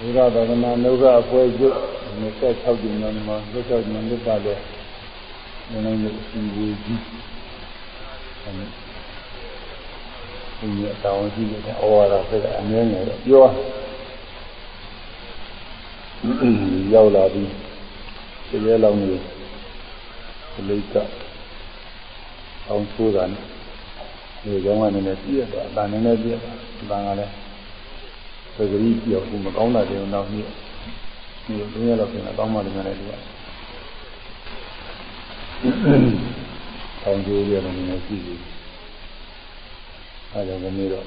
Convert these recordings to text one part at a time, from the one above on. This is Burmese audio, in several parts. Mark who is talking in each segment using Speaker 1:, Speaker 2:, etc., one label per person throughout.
Speaker 1: ဘုရားသာသနာ့နှုတ်ကအပွဲကျွတ်26ကျင်းတော်မှာ26ကျင်းမြတ်ပါလေနည်းနည်းအစီအဝေးကြီးအဲဒီအတောင်းကြီးတဲ့ဩဝါဒဆက်အမြဲငယ်ပြောရောက်လာပြီးတကယ်လောင်းကြီးလိတ်ကအောင်ဆိုးတာနဲ့ဒီကြောင့်ကလည်းပြည့်သွားတာနည်းနည်းပြည့်သွားတာကလည်း ပဂရိပြောက်ဘူးမကောင်းတာတွေတော့နေ့ဒီဘယ်လိုဖြစ်လဲတောင်းမှလည်းလည်းဒီကဆောင်းကျိုးရတယ်နည်းနည်းကြည့်ပြီးအဲဒါကနေ့တော့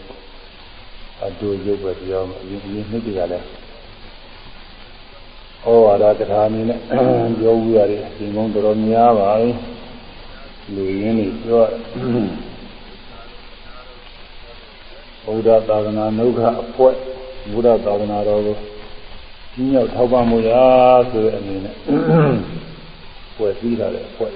Speaker 1: အတူရုပ်ပဲပြောမှာအရင်အရင်နှစ်တည်းကလည်းဩဝါဒတရားအနေနဲ့ပြောဦးရတယ်အချိန်ကုန်တော်တော်များပါပြီလူရင်းတွေပြောဘုရားသာသနာနှုတ်ခအဖွဲ့ ဘုရားသာသနာတော်ကိုကြီးညောက်ထောက်ပံ့မှုရာဆိုတဲ့အနေနဲ့ဖွဲ့စည်းလာတဲ့အဖွဲ့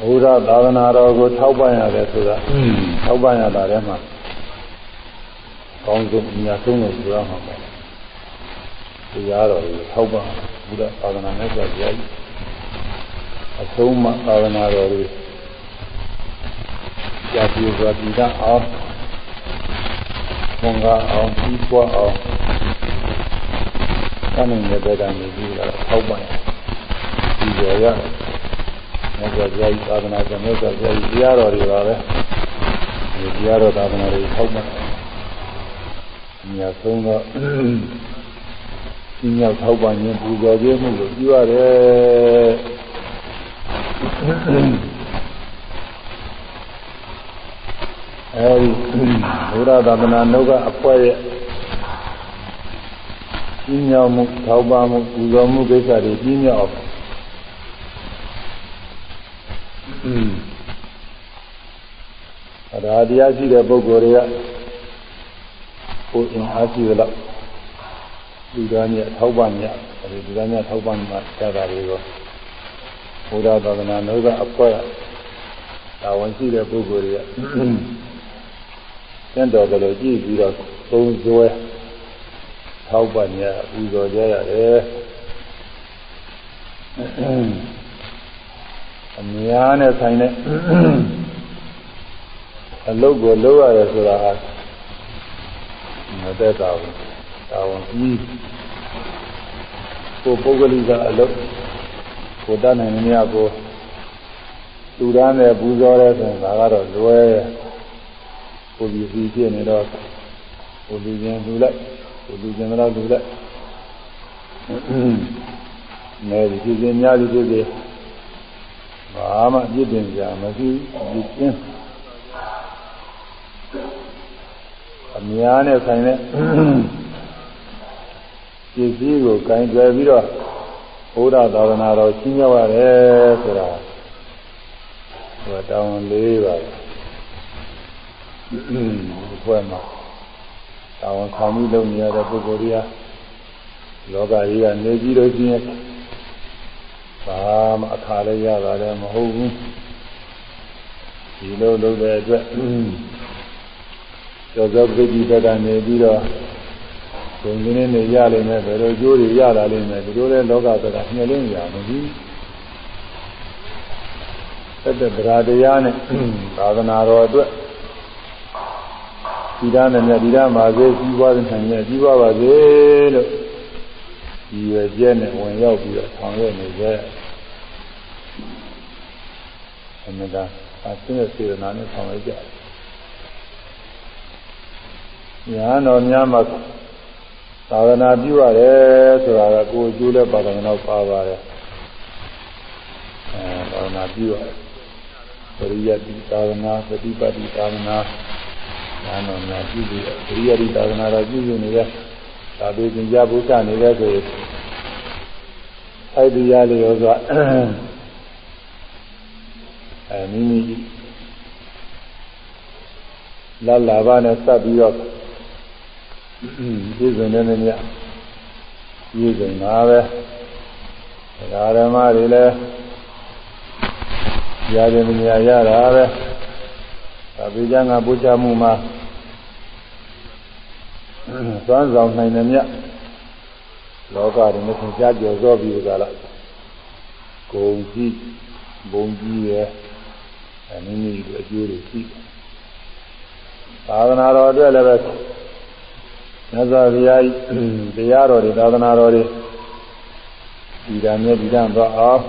Speaker 1: ဘုရားသာသနာတော်ကိုထောက်ပံ့ရတယ်ဆိုတာထောက်ပံ့ရတာထဲမှာကောင်းဆုံးအများဆုံးလို့ပြောရမှာပါတရားတော်ကိုထောက်ပံ့ဘုရားသာသနာနဲ့ဆိုကြရည်အဆုံးမသာသနာတော်တွေ ကြာပြေစွာတည်တတ်အောင်ဘုံကအောင်ပြီးပွားအောင်ဆန်းနေတဲ့ဘက်ကနေပြီးတော့ထောက်ပံ့ဒီကြော်ရမြတ်စွာဘုရားသာသနာ့ဆမြတ်စွာဘုရားတရားတော်တွေပါပဲဒီတရားတော်သာသနာတွေထောက်ပံ့အများဆုံးတော့ဒီမြောက်ထောက်ပံ့ခြင်းပူဇော်ခြင်းမှုကိုပြုရတယ် အဲဒီဘုရားသာသနာနှုတ်ကအဖွဲရဲ့ကြီးမြောက်မှုထောက်ပံ့မှုပူဇော်မှုကိစ္စတွေကြီးမြောက်အောင်ဒါတရားရှိတဲ့ပုဂ္ဂိုလ်တွေကကိုယ်အင်အားရှိသလောက်လူသားများထောက်ပံ့များအဲဒီလူသားများထောက်ပံ့မှာစတာတွေကိုဘုရားသာသနာနှုတ်ကအဖွဲတာဝန်ရှိတဲ့ပုဂ္ဂိုလ်တွေက ကျင့်တော်ကလေးကြည့်ပြီးတော့သုံးကျွဲထောက်ပံ့ညာဥဇော်ကြရတယ်အများနဲ့ဆိုင်တဲ့အလုတ်ကိုလုပ်ရတယ်ဆိုတာမသက်သာဘူးတာဝန်ကြီးကိုပုဂ္ဂလိကအလုတ်ကိုတတ်နိုင်နေရကိုလူသားနဲ့ပူဇော်ရဲဆိုရင်ဒါကတော့လွယ် ကိုလူစီဖြစ်နေတော့ကိုလူချင်းလူလိုက်ကိုလူချင်းတော့လူလိုက်နေဒီဖြစ်ခြင်းများဒီဖြစ်ခြင်းဘာမှပြည့်တင်ကြမရှိဒီကျင်းအများနဲ့ဆိုင်တဲ့ပစ္စည်းကိုကင်ကြွယ်ပြီးတော့ဘုရားသာသနာတော်ချင်းရောက်ရတယ်ဆိုတာဟိုတောင်းလေးပါဒီ ဘွဲမှာတောင်းခံပြီးလုပ်နေရတဲ့ပုဂ္ဂိုလ်တွေကလောကကြီးကနေပြီးတော့ချင်းဘာမှအခါလေးရတာလည်းမဟုတ်ဘူးဒီလိုလုပ်တဲ့အတွက်ကျော်စောပိဋိတကနေပြီးတော့ဘုံရင်းနေရလိမ့်မယ်ဘယ်လိုကျိုးတွေရတာလိမ့်မယ်ဒီလိုလဲလောကဆိုတာညှင်းလင်းရမပြီးသက်သက်တရားတရားနဲ့သာသနာတော်အတွက် ဒီသားနဲ့မြတ်ဒီသားမှာစေကြီးပွားတဲ့ဆိုင်နဲ့ကြီးပွားပါစေလို့ဒီရွယ်ကျဲနဲ့ဝင်ရောက်ပြီးတော့ဆောင်ရွက်နေကြအမြဲတမ်းအသင်းစေတနာနဲ့ဆောင်ရွက်ကြညာတော်များမှာသာသနာပြုရတယ်ဆိုတာကကိုယ်ကျိုးလဲပါတော်တော့ပါပါတယ်အဲသာသနာပြုရတယ်ပရိယတိသာသနာပฏิပတ်တိသာသနာ ညာတော်များပြုပြီးပရိယတိသာသနာတော်ပြုနေတယ်ဒါပေသင်ကြားဘုရားနေတဲ့ဆိုရင်အဲ့ဒီရလေရောဆိုအဲမိမိလာလာပါနဲ့စပ်ပြီးတော့ပြည့်စုံတဲ့နေ့မြတ်ပြည့်စုံတာပဲဒါဓမ္မတွေလည်းရတယ်မညာရတာပဲဒါပေကြငါပူချမှုမှာ သွမ်းဆောင်နိုင်တဲ့မြတ်လောကတွေနဲ့သင်ကြားကြော်သောပြီးကြလားဂုံကြည့်ဘုံကြီးရဲ့အနည်းနည်းအကျိုးတွေရှိသာသနာတော်အတွက်လည်းပဲမြတ်စွာဘုရားတရားတော်တွေသာသနာတော်တွေဒီဓာမြဲဒီဓာသွားအောင်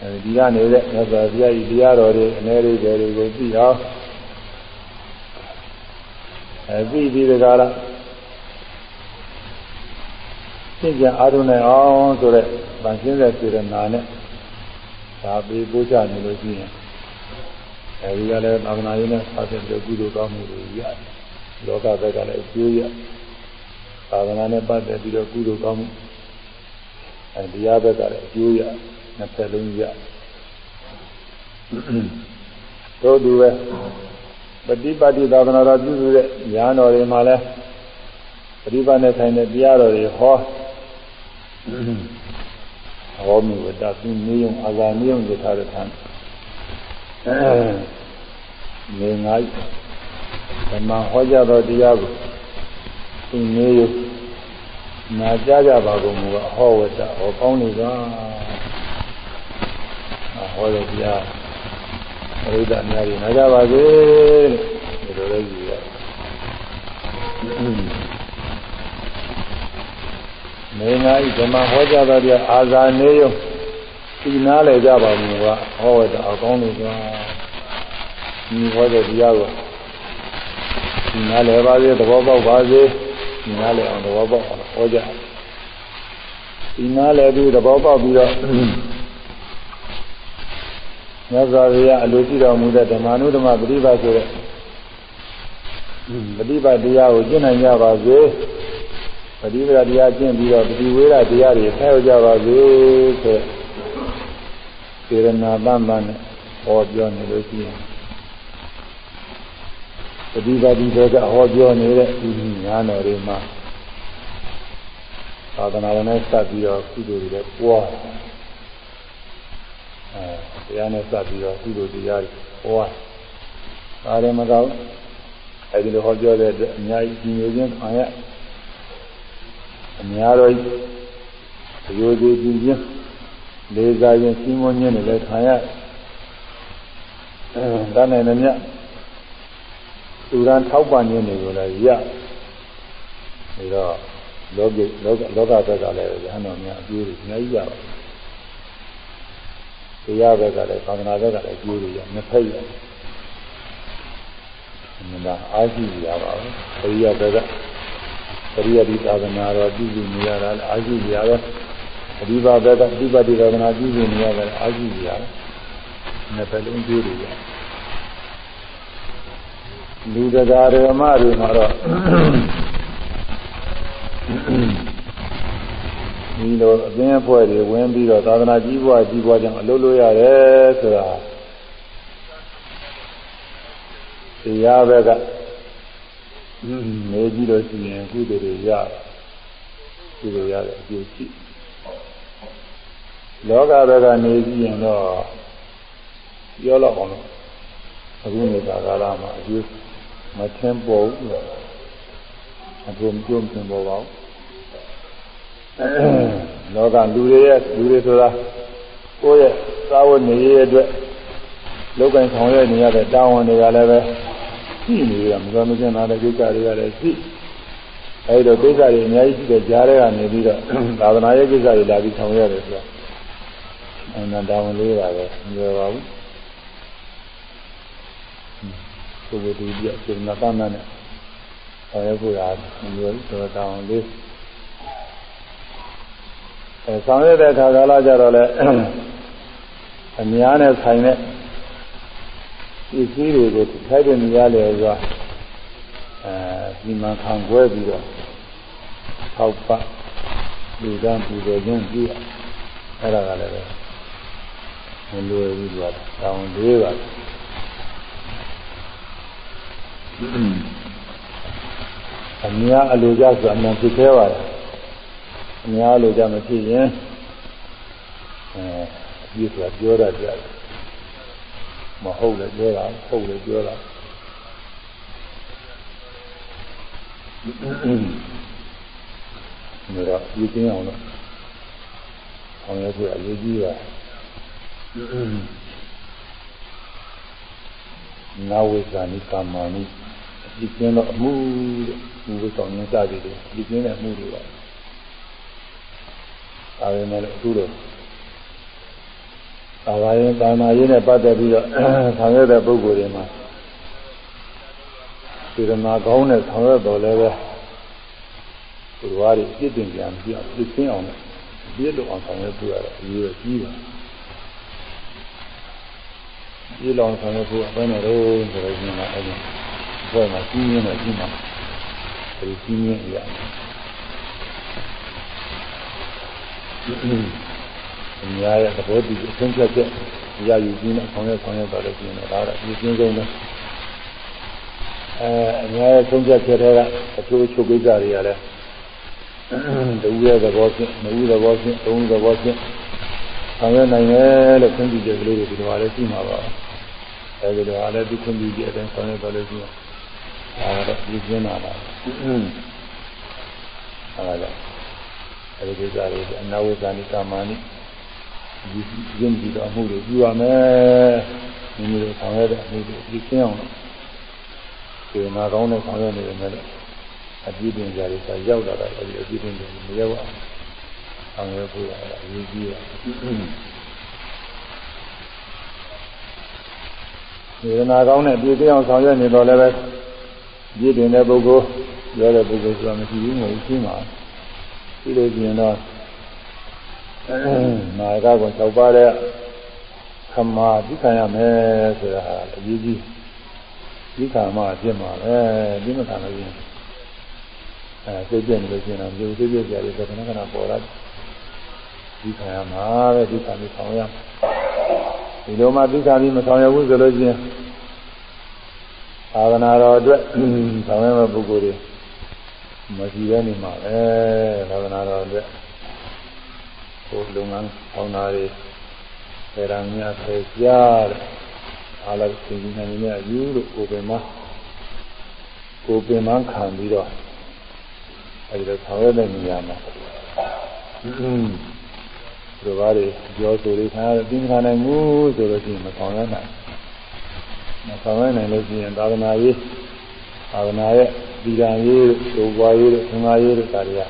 Speaker 1: အဲဒီကနေတဲ့မြတ်စွာဘုရားဤတရားတော်တွေအနေလေးတွေကိုသိအောင် အဲသိပြီးဒီကလာသိကြအားထုတ်နိုင်အောင်ဆိုတဲ့ဗန်ရှင်းတဲ့စေရနာနဲ့ဒါပြီးပို့ချနေလို့ရှိရင်အဲဒီကလည်းသာသနာရေးနဲ့ဆက်တဲ့ကုသိုလ်ကောင်းမှုတွေရတယ်လောကဘက်ကလည်းအကျိုးရသာသနာနဲ့ပတ်သက်ပြီးတော့ကုသိုလ်ကောင်းမှုအဲဒီတရားဘက်ကလည်းအကျိုးရနှစ်ဖက်လုံးရတို့သူပဲ ပฏิပတ်တိသာသနာတော်ပြုစုတဲ့ညာတော်တွေမှာလဲပฏิပတ်နဲ့ဆိုင်တဲ့တရားတော်တွေဟောဟောမိဝတ္တသူနေယုံအာဇာနေယုံရထားတဲ့ထံနေငါဓမ္မဟောကြားတော်တရားကိုသူနေယုံနာကြကြပါကုန်မူကဟောဝတ္တဟောကောင်းနေပါဟောတဲ့တရား ပရိသတ်များကြီးနာကြပါစေလို့ဒီလိုလေးယူရတယ်နေငါဤဓမ္မဟောကြားတော်တရားအာဇာနေယုံဒီနားလေကြပါမူကဟောဝတ္တအကောင်းနေပါဒီဟောတဲ့တရားကိုဒီနားလေပါစေသဘောပေါက်ပါစေဒီနားလေအောင်သဘောပေါက်အောင်ဟောကြဒီနားလေပြီးသဘောပေါက်ပြီးတော့ မြတ်စွာဘုရားအလိုရှိတော်မူတဲ့ဓမ္မနုဓမ္မပฏิပတ်ဆိုတဲ့ပฏิပတ်တရားကိုကျင့်နိုင်ကြပါစေပฏิပတ်တရားကျင့်ပြီးတော့ပฏิဝေဒတရားတွေဆက်ရောက်ကြပါစေဆိုစေရနာတန်တန်နဲ့ဟောပြောနေလို့ရှိရင်ပฏิပတ်ဒီတွေကဟောပြောနေတဲ့ဒီညာတော်တွေမှာသာသနာ့နဲ့စပ်ပြီးတော့ကုသိုလ်တွေပွား အဲတရားနဲ့စပ်ပြီးတော့ကုသိုလ်တရားတွေဟောတာတယ်မကောင်းအဲဒီလိုဟောပြောတဲ့အတွက်အများကြီးကြီးညိုခြင်းခံရအများတော့အယိုသေးကြည့်ခြင်းလေးစားခြင်းစီးမွန်းခြင်းတွေလည်းခံရအဲဒါနိုင်တယ်မြတ်သူရန်ထောက်ပံ့ခြင်းတွေကိုလည်းရပြီးတော့လောကလောကလောကဘက်ကလည်းဉာဏ်တော်များအကျိုးတွေအများကြီးရပါတယ် တရားဘက်ကလည်းသာသနာဘက်ကလည်းအကျိုးတွေရနှစ်ဖက်ရမနာအားရှိရပါဘူးပရိယဘက်ကပရိယဒီသာသနာတော်ပြုပြီးနေရတာအားရှိရတော့အဒီဘာဘက်ကဒီပတိသာသနာပြုပြီးနေရတယ်အားရှိရတယ်နှစ်ဖက်လုံးကျိုးတွေရလူတရားဓမ္မတွေမှာတော့ ဒီလိုအသင်းအဖွဲ့တွေဝင်ပြီးတော့သာသနာကြီးပွားကြီးပွားကြောင့်အလုပ်လုပ်ရတယ်ဆိုတာတရားဘက်ကနေကြည့်လို့ရှိရင်ကုသိုလ်တွေရကုသိုလ်ရတဲ့အကျိုးရှိလောကဘက်ကနေကြည့်ရင်တော့ပြောတော့အောင်လို့အခုနေတာကာလမှာအကျိုးမထင်ပေါ်ဘူးလို့အကျိုးမကျုံထင်ပေါ်ပါဘူး လောကလူတွေရဲ့လူတွေဆိုတာကိုယ့်ရဲ့သာဝနေရအတွက်လောက်ကင်ဆောင်ရွက်နေရတဲ့တာဝန်တွေကလည်းပဲရှိနေရမှာမကျင်တာတဲ့ကိစ္စတွေကလည်းရှိအဲဒီတော့ကိစ္စတွေအများကြီးရှိတဲ့ကြားထဲကနေပြီးတော့သာသနာရေးကိစ္စတွေလာပြီးဆောင်ရွက်ရတယ်ဆိုတော့အနန္တဝန်လေးပါပဲမပြောပါဘူးကိုယ်ကိုယ်ဒီပြစေနာတန်းနဲ့ဆောင်ရွက်ဖို့ရာမပြောဘူးဆိုတော့တာဝန်လေး အဲဆောင်ရွက်တဲ့အခါကာလကြတော့လေအများနဲ့ဆိုင်တဲ့ပစ္စည်းတွေကိုထိုက်တဲ့နေရာလေဆိုတာအဲဒီမှာခံကွဲပြီးတော့ထောက်ပလူတန်းပူဇော်ခြင်းပြုအဲ့ဒါကလည်းပဲမလွယ်ဘူးကွာတောင်းလေးပါအများအလိုကြဆိုအမှန်ဖြစ်သေးပါတယ် အများလိုကြမဖြစ်ရင်အဲအပြည့်ဆိုတာပြောတတ်ကြတယ်မဟုတ်လည်းပြောတာဟုတ်လည်းပြောတာဒါတော့ဒီကျင်းအောင်လို့အောင်ရဖို့အရေးကြီးပါနာဝိဇာနိကာမဏိဒီကျင်းတော့အမှုတဲ့ဒီဝိဆောင်ရင်းစသည်တွေဒီကျင်းတဲ့အမှုတွေပါ ဒါပေမဲ့အခုတော့သာဝရင်သာနာရေးနဲ့ပတ်သက်ပြီးတော့ဆောင်ရွက်တဲ့ပုဂ္ဂိုလ်တွေမှာစေတနာကောင်းနဲ့ဆောင်ရွက်တော်လည်းပဲဘုရားတွေအစ်တင်ပြန်ပြအောင်ပြည့်စင်အောင်ပြည့်လို့အောင်ဆောင်ရွက်ပြရတာအရေးကြီးတယ်ပြည့်လောင်ဆောင်ရွက်ဖို့ဘယ်နဲ့တော့ဆိုတော့ဒီမှာအဲ့ဒီဘယ်မှာကြီးရင်းနဲ့ကြီးမှာဒီကြီးရင်းအရာ အများရဲ့သဘောတူအဆုံးဖြတ်ချက်ရယူပြီးနဲ့ဆောင်ရွက်ဆောင်ရွက်တော့လည်းပြင်တယ်ဒါကတော့ဒီကျင်းဆုံးနဲ့အဲအများရဲ့ဆုံးဖြတ်ချက်တွေကအချိုးချိုးကိစ္စတွေကလည်းတူရဲ့သဘောဖြင့်မူသဘောဖြင့်သုံးသဘောဖြင့်ဆောင်ရွက်နိုင်တယ်လို့ခွင့်ပြုချက်ကလေးတွေဒီလိုပါလဲရှိမှာပါအဲဒီလိုအားလည်းဒီခွင့်ပြုချက်အတိုင်းဆောင်ရွက်တော့လည်းရှိမှာဒါတော့ဒီကျင်းလာတာအဲဒါ အဲဒီကိစ္စတွေအနာဝိဇာနိကာမဏိဒီရင်းပြီးတော့အမှုတွေပြုရမယ်မိမိတို့ဆောင်ရတဲ့အမှုတွေဒီကျင်းအောင်ဒီနာကောင်းတဲ့ဆောင်ရနေတယ်လည်းအပြည့်တင်ကြရတာရောက်လာတာအဲဒီအပြည့်တင်ကြမရောက်အောင်ဆောင်ရဖို့အရေးကြီးတယ်ဒီနာကောင်းတဲ့ပြည့်ကျင်းအောင်ဆောင်ရနေတော့လည်းပဲပြည့်တင်တဲ့ပုဂ္ဂိုလ်ပြောတဲ့ပုဂ္ဂိုလ်ဆိုတာမရှိဘူးမဟုတ်ဘူးရှင်းပါ ပြီးလို့ရှိရင်တော့နာယကကို၆ပါးတဲ့ခမာသိခံရမယ်ဆိုတာအရေးကြီးသိခံမှအဖြစ်မှာပဲဒီမခံလို့ရင်အဲစိတ်ပြည့်နေလို့ရှိရင်တော့ဒီစိတ်ပြည့်ကြရတဲ့ခဏခဏပေါ်လာသိခံရမှာပဲသိခံပြီးဆောင်ရဒီလိုမှသိခံပြီးမဆောင်ရဘူးဆိုလို့ရှိရင်သာသနာတော်အတွက်ဆောင်ရမယ့်ပုဂ္ဂိုလ်တွေ မရှိဘဲနေမှာပဲသာသနာတော်အတွက်ကိုယ်လုပ်ငန်းဆောင်တာတွေဆရာများဖေကြားတဲ့အားလုံးသင်္ကြန်နေနဲ့ယူလို့ကိုယ်ပင်မကိုယ်ပင်မခံပြီးတော့အဲဒီတော့ဆောင်ရတဲ့နေရာမှာဒီလိုပါလေပြောဆိုလေးထားတဲ့သင်္ခါနိုင်မှုဆိုလို့ရှိရင်မဆောင်ရနိုင်မဆောင်ရနိုင်လို့ရှိရင်သာသနာရေးသာသနာရဲ့ ဒီကံရေးတို့ဘွားရေးတို့သံဃာရေးတို့ဒါတွေက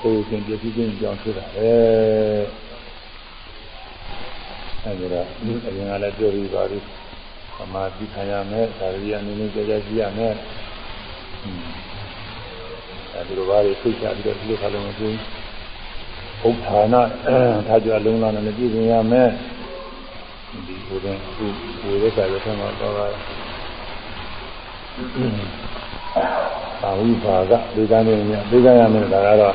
Speaker 1: ကိုယ်ရှင်ပြည့်စည်ခြင်းကြောင့်ဖြစ်တာပဲအဲဒီတော့အရင်ကလည်းပြောပြီးပါပြီသမာဓိခံရမယ်ဒါရီအနေနဲ့ကြကြကြည့်ရမယ်အဲဒီလိုပါလေသိချပြီးတော့ဒီလိုခါလုံးမပြောဘူးဥပ္ဌာနာထားကြလုံးလာနဲ့ပြည့်စုံရမယ်ဒီကိုယ်ကအခုကိုယ်ရဲ့ကာယထဲမှာတော့ပါ သာဝိပါကဒေသနေမြဒေသရမယ်ဒါကတော့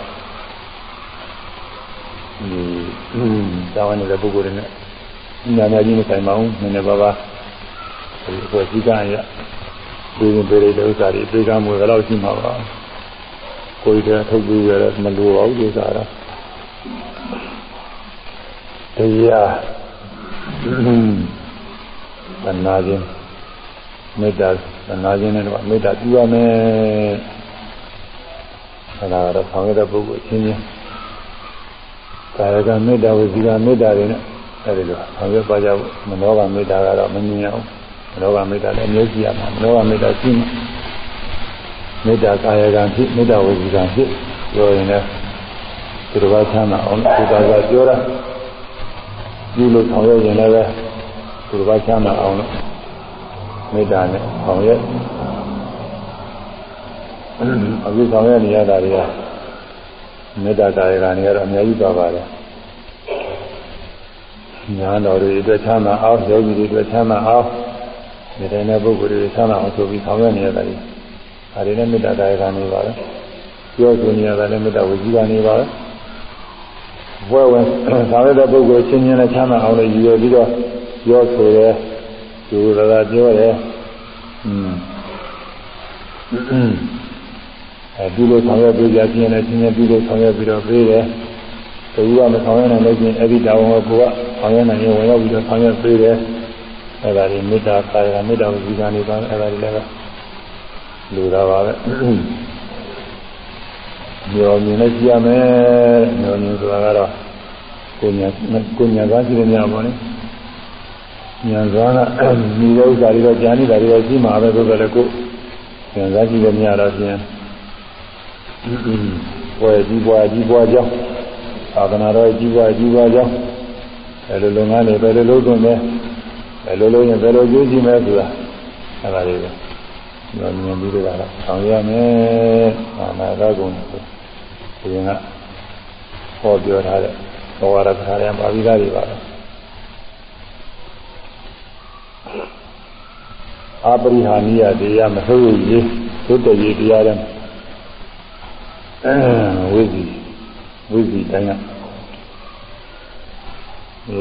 Speaker 1: ဒီတောင်းနေတဲ့ပုဂ္ဂိုလ်တွေနဲ့ညာညာကြီးမဆိုင်ပါဘူးနည်းနည်းပါးပါးဒီအဖွဲ့စည်းကံရဒီရင်ပေတဲ့ဥစ္စာတွေပြေကမ်းမှုကတော့ရှိမှာပါကိုယ်တည်းထုတ်ပြီးရတော့မလိုပါဘူးဒီဥစ္စာတော့တရားသနာခြင်း မေတ္တာသနာခြင်းနဲ့တော့မေတ္တာပြုရမယ်အဲဒါတော့ဆောင်ရတဲ့ပုဂ္ဂိုလ်အချင်းချင်းကာယကမေတ္တာဝစီကမေတ္တာတွေနဲ့အဲဒီလိုဆောင်ရွက်ပါကြဖို့မနောကမေတ္တာကတော့မမြင်ရအောင်မနောကမေတ္တာလည်းမျိုးရှိရမှာမနောကမေတ္တာရှိမှမေတ္တာကာယကံဖြစ်မေတ္တာဝစီကံဖြစ်ပြောရင်လည်းသူတော်ဘာချမ်းသာအောင်သူတော်ဘာပြောတာပြုလို့ဆောင်ရွက်ရင်လည်းသူတော်ဘာချမ်းသာအောင်လို့ မေတ္တာနဲ့ဆောင်ရွက်အခုဆောင်ရွက်နေရတာတွေကမေတ္တာကာယကံတွေကတော့အများကြီးပါပါတယ်ညာတော်တွေအတွက်ချမ်းသာအောင်ယောဂီတွေအတွက်ချမ်းသာအောင်ဒီတိုင်းတဲ့ပုဂ္ဂိုလ်တွေချမ်းသာအောင်ဆိုပြီးဆောင်ရွက်နေရတယ်။ဒါတွေနဲ့မေတ္တာကာယကံတွေပါပဲ။ပြောဆိုနေရတယ်လည်းမေတ္တာဝစီကံတွေပါပဲ။ဘွဲဝင်ဆောင်ရွက်တဲ့ပုဂ္ဂိုလ်ချင်းချင်းနဲ့ချမ်းသာအောင်လို့ရည်ရွယ်ပြီးတော့ပြောဆိုရဲ သူရတာပြောရဲ။อืมအဲဒီလိုဆောင်ရွက်ပေးကြခြင်းနဲ့ချင်းချင်းပြီးလို့ဆောင်ရွက်ပြီးတော့ပေးတယ်။တူကမဆောင်ရနိုင်လို့ချင်းအဲ့ဒီတာဝန်ကိုကိုကဆောင်ရနိုင်ရင်ဝင်ရောက်ပြီးတော့ဆောင်ရပေးတယ်အဲ့ဒါတွေမေတ္တာကာယကမေတ္တာဝစီကံတွေပါအဲ့ဒါတွေလည်းလူတာပါပဲမျောမြင်နဲ့ကြည့်ရမယ်မျောမြင်ဆိုတာကတော့ကိုညာကိုညာသားရှိတဲ့ညပါလေ ညာသားကမိတဲ့ဥစ္စာတွေတော့ကြာနေတာတွေတော့ရှိမှာပဲဆိုတော့လေကိုညာသားရှိတဲ့ညတော့ပြန်ပွဲကြီးပွားကြီးပွားကြောင်းသာသနာတော်ကြီးပွားကြီးပွားကြောင်းအဲလိုလုပ်ငန်းတွေပဲလိုလုပ်သွင်းတယ်အဲလိုလုပ်ရင်ဘယ်လိုကျိုးရှိမလဲဆိုတာအဲဒါလေးပဲညောမြင်ပြီးတော့ဆောင်ရမယ်အာနာဂကုံဒီရင်ကဟောပြောထားတဲ့ဘဝရခါရံပါဠိသားတွေပါပဲ အပရိဟာနိယတရားမဟုတ်ရေးသုတ္တရေတရားတဲ့အဲဝိဇီဝိဇီတိုင်းက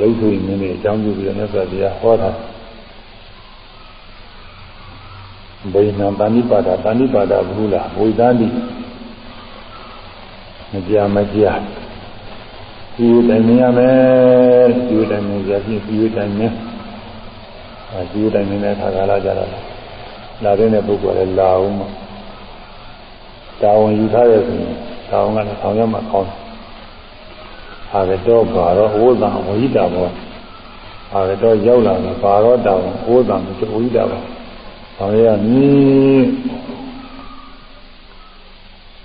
Speaker 1: လိမ့်ဆိုရင်လည်းအကြောင်းပြုပြီးတော့မြတ်စွာဘုရားဟောတာဘိနံပါဏိပါဒပါဏိပါဒဘူးလားဝိသန္တိမကြမကြဒီတိုင်းမြင်ရမယ်ဒီတိုင်းမြင်ရပြီဒီတိုင်းမြင် အဲဒီတိုင်းမြင်တဲ့ခါကာလကြတော့လာတဲ့ပုဂ္ဂိုလ်လည်းလာအောင်မှာတာဝန်ယူထားရဆိုရင်တာဝန်ကလည်းဆောင်ရမှာကောင်းတယ်။ဟာကတော့ဘာတော့ဝိသံဝိတာဘောဟာကတော့ရောက်လာတယ်ဘာတော့တာဝန်ဝိသံဝိတာဘောဆောင်ရမည်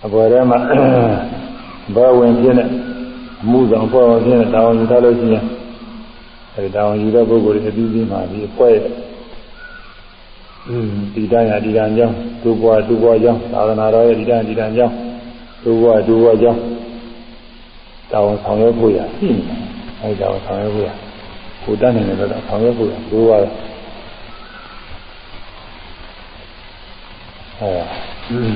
Speaker 1: အပေါ်ထဲမှာဘဝင်ပြင်းတဲ့မှုဆောင်ဖွဲ့ဝင်ပြင်းတဲ့တာဝန်ယူထားလို့ရှိရင် အဲဒီတာဝန်ယူတဲ့ပုဂ္ဂိုလ်တွေအပြီးပြီးမှဒီအဖွဲ့ရဲ့ဒီတိုင်းဟာဒီတိုင်းကြောင်းဒုဘဝဒုဘဝကြောင်းသာသနာတော်ရဲ့ဒီတိုင်းဒီတိုင်းကြောင်းဒုဘဝဒုဘဝကြောင်းတာဝန်ဆောင်ရွက်ဖို့ရရှိနေတယ်အဲဒီတာဝန်ဆောင်ရွက်ဖို့ရကိုတတ်နိုင်တယ်တော့ဆောင်ရွက်ဖို့ရဒုဘဝအဲ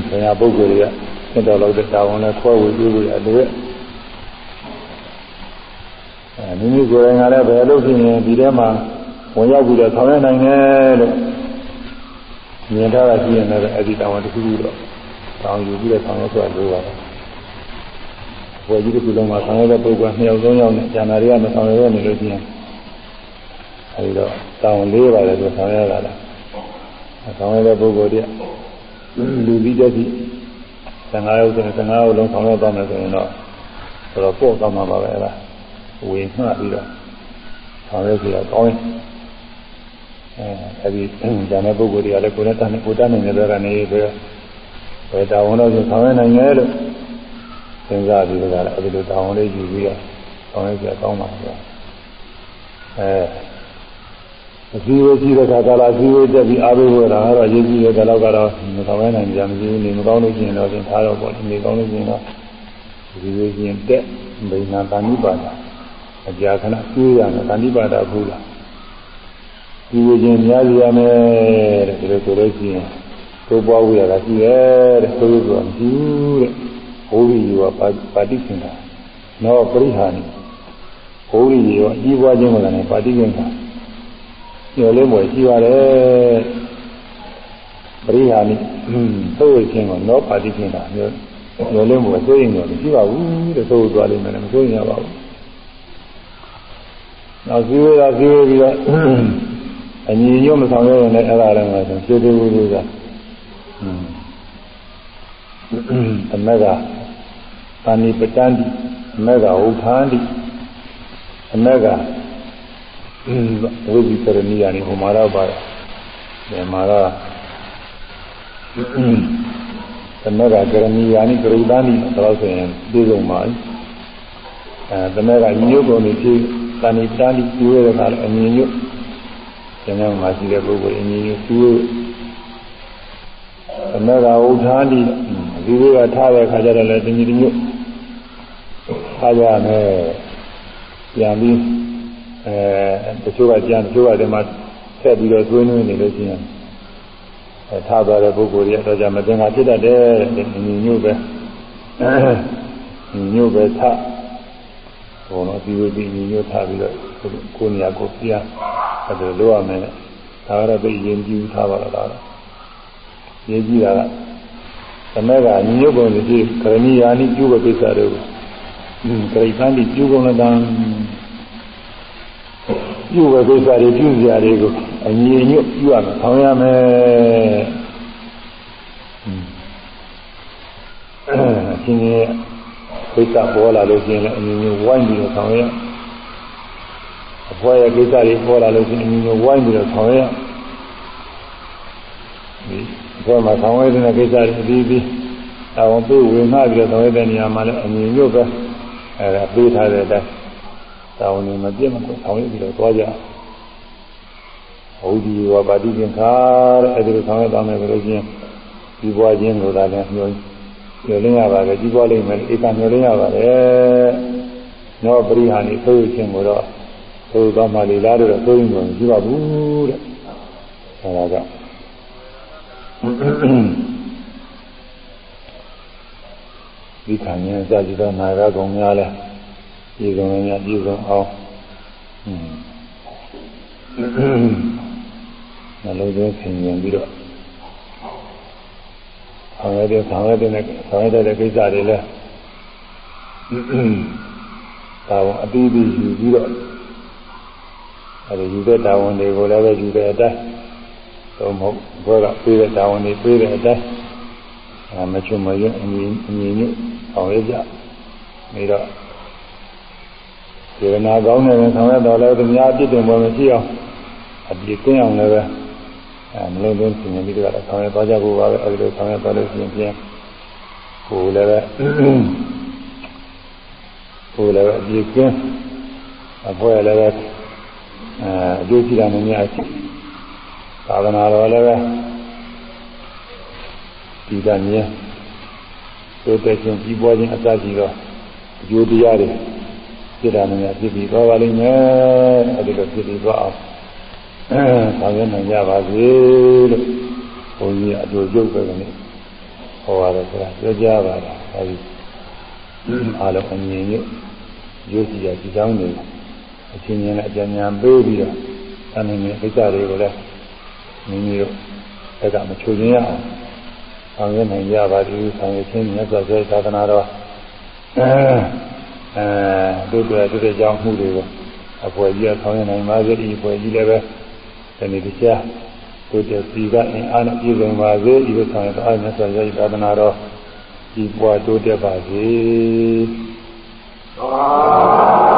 Speaker 1: ဘယ်ဟာပုဂ္ဂိုလ်တွေကသင်တော်လို့တဲ့တာဝန်နဲ့ခွဲဝေပြီးလို့ရတယ်အဲ မိမိကိုယ်တိုင်ကလည်းဘယ်လိုဖြစ်နေဒီထဲမှာဝင်ရောက်ပြီးတော့ဆောင်ရွက်နိုင်တယ်လို့မြင်ထားတာရှိရင်လည်းအဲ့ဒီတာဝန်တစ်ခုခုတော့တောင်းယူပြီးတော့ဆောင်ရွက်သွားလို့ရတယ်။ဘယ်ကြီးတစ်ခုလုံးမှာဆောင်ရွက်တဲ့ပုဂ္ဂိုလ်နှစ်ယောက်သုံးယောက်နဲ့ကျန်တာတွေကမဆောင်ရွက်နေလို့ရှိရင်အဲဒီတော့တာဝန်လေးပါတယ်ဆိုဆောင်ရွက်လာတာ။ဆောင်ရွက်တဲ့ပုဂ္ဂိုလ်တွေကလူပြီးတဲ့စီ15ယောက်ဆိုရင်15ယောက်လုံးဆောင်ရွက်သွားမယ်ဆိုရင်တော့ဆိုတော့ပို့သွားမှာပါပဲအဲ့ ဒါဝေမှတ်ပြီးတော့ဆောင်ရွက်ကြရကောင်းရင်အဲဒီဉာဏ်တဲ့ပုဂ္ဂိုလ်တွေကလည်းကိုယ်နဲ့တန်းကိုယ်တန်းနေတဲ့ဘက်ကနေပဲဘယ်တာဝန်တော့ဆိုဆောင်ရနိုင်တယ်လို့စဉ်းစားပြီးတော့လည်းအဲဒီလိုတာဝန်လေးယူပြီးတော့ဆောင်ရကြကောင်းပါဆိုအဲအစည်းအဝေးရှိတဲ့အခါကာလအစည်းအဝေးတက်ပြီးအားပေးဖို့တာကတော့ရေးကြည့်ရတဲ့လောက်ကတော့မဆောင်ရနိုင်ကြမရှိဘူးနေမကောင်းလို့ရှိရင်တော့သင်ထားတော့ပေါ့နေကောင်းလို့ရှိရင်တော့ဒီလိုချင်းတက်ဗိညာတာဏိပါဒ အကြာခဏကျိုးရမယ်တာဏိပါဒဘူးလားဒီဝိခြင်းများစီရမယ်တဲ့ဒီလိုဆိုလို့ရှိရင်သိုးပွားဝိရတာရှိရဲ့တဲ့သိုးဆိုတာမရှိဘူးတဲ့ဟိုးရီရောပါတိခင်တာနောပရိဟာနိဟိုးရီရောအကြီးပွားခြင်းကလည်းပါတိခင်တာညော်လေးမွယ်ရှိပါတယ်ပရိဟာနိသိုးဝိခြင်းကနောပါတိခင်တာညော်ညော်လေးမွယ်သိရင်တော့မရှိပါဘူးတဲ့သိုးသွားလိမ့်မယ်မသိရင်ရပါဘူး နောက်ဇီဝရာဇီဝပြီးတော့အညီညွတ်မဆောင်ရရင်လည်းအဲ့ဒါလည်းမှာဆိုသေသေးဝိဝိကအမကပါဏိပတန္တိအမကဝုထာန္တိအမကဝိဇိကရဏီယာနိဟိုမှာတော့ပါဒီမှာတော့သမကကရဏီယာနိကရုဒန္တိတော့ဆိုရင်ဒီလိုမှာအဲသမကညီညွတ်ကုန်နေဖြစ် ပါဏိပတန္တိပြောရတဲ့အခါအညီညွတ်ကျန်တဲ့မှာရှိတဲ့ပုဂ္ဂိုလ်အင်းကြီးသူသမဂဝုထာတိဒီလိုကထားတဲ့ခါကျတော့လည်းတင်းကြီးတင်းညွတ်ထားကြမယ်ပြန်ပြီးအဲတချို့ကကြံတချို့ကဒီမှာဆက်ပြီးတော့သွင်းနေလို့ရှိရင်အဲထားသွားတဲ့ပုဂ္ဂိုလ်တွေတော့ကြမတင်တာဖြစ်တတ်တယ်တဲ့ညီညွတ်ပဲညီညွတ်ပဲထား ဘုံတော့ဒီလိုဒီညီညွတ်ထားပြီးတော့ကိုယ်နေရာကိုပြအဲ့ဒါလိုရမယ်ဒါကတော့သိရင်ကြည့်ထားပါတော့ဒါရေးကြည့်တာကသမက်ကညီညွတ်ပုံတွေကရဏီယာနိပြုတဲ့ကိစ္စတွေကိုဂရိသန်ဒီပြုကုန်တဲ့ပြုတဲ့ကိစ္စတွေပြုစရာတွေကိုအညီညွတ်ပြုရမယ်ဆောင်ရမယ်အရှင်ကြီး ကိစ္စပေါ်လာလို့ရှိရင်လည်းအညီညွတ်ဝိုင်းပြီးတော့ဆောင်ရအဖွဲရဲ့ကိစ္စတွေပေါ်လာလို့ရှိရင်အညီညွတ်ဝိုင်းပြီးတော့ဆောင်ရဒီအဖွဲမှာဆောင်ရတဲ့ကိစ္စတွေအပြီးပြီးအဝန်ပြေဝင်မှပြီးတော့ဆောင်ရတဲ့နေရာမှာလည်းအညီညွတ်ပဲအဲဒါပေးထားတဲ့အတိုင်းတာဝန်တွေမပြတ်မကွဆောင်ရပြီးတော့သွားကြဟုတ်ဒီဝပါတိကျင်ခါတဲ့အဲဒီလိုဆောင်ရသွားမယ်ဆိုလို့ချင်းဒီဘွားချင်းလိုတာလည်းညှိုး ညှိုးလင်းရပါတယ်ဒီဘွားလေးမယ်ဧကညှိုးလင်းရပါတယ်နောပရိဟာနိသို့ချင်းကိုတော့သို့သွားမှလေလားတော့သို့ရင်တော့မရှိပါဘူးတဲ့အဲဒါကဒီခံရင်စကြည့်တော့နာရကုံများလဲပြည်စုံရပြည်စုံအောင်နှလုံးသွင်းဆင်ញင်ပြီးတော့ ဆောင်ရတဲ့ဆောင်ရတဲ့ဆောင်ရတဲ့ကိစ္စတွေလဲဒါဝန်အပြီးပြီးယူပြီးတော့အဲဒီယူတဲ့တာဝန်တွေကိုလည်းပဲယူတဲ့အတိုင်းသို့မဟုတ်ဘုရားပေးတဲ့တာဝန်တွေပေးတဲ့အတိုင်းအဲမချွတ်မရွံ့အမြင်အမြင်နဲ့ဆောင်ရကြပြီးတော့စေနာကောင်းတဲ့ဆောင်ရတော်လည်းသူများအပြစ်တင်ပေါ်မရှိအောင်အပြစ်ကင်းအောင်လည်းပဲ အဲမလုံးသွင်းပြင်ပြီးတော့ဆောင်ရသွားကြဖို့ပါပဲအဲဒီလိုဆောင်ရသွားလို့ရှိရင်ပြန်ကိုယ်လည်းပဲကိုယ်လည်းပဲအပြစ်ကင်းအဖွဲလည်းပဲအဲအကျိုးရှိတာနဲ့များရှိသာသနာတော်လည်းပဲဒီကမြဲသို့တဲ့ချင်းပြီးပွားခြင်းအစရှိတော့အကျိုးတရားတွေဖြစ်တာနဲ့ဖြစ်ပြီးသွားပါလိမ့်မယ်အဲဒီလိုဖြစ်ပြီးသွားအောင် ဆောင်ရွက်နိုင်ကြပါစေလို့ဘုန်းကြီးအတူရုပ်ပဲကနေဟောရတယ်ဆိုတာပြောကြပါလားအဲဒီအားလုံးအမြင်ညရုပ်စီရဒီကြောင်းတွေအချင်းချင်းနဲ့အကြံဉာဏ်ပေးပြီးတော့အနည်းငယ်ကိစ္စတွေကိုလည်းမိမိတို့အဲ့ဒါမချူခြင်းရအောင်ဆောင်ရွက်နိုင်ကြပါသည်ဆောင်ရွက်ခြင်းမြတ်စွာဘုရားသာသနာတော်အဲတို့တို့တို့တဲ့ကြောင်းမှုတွေကိုအဖွဲ့ကြီးကဆောင်ရွက်နိုင်ပါစေဒီအဖွဲ့ကြီးလည်းပဲ ဒီနေ့တရားတို့တဲ့စီကအင်အားနဲ့ပြည့်စုံပါစေဒီလိုဆောင်ရွက်အားမြတ်စွာဘုရားသာသနာတော်ဒီပွားတိုးတက်ပါစေသာ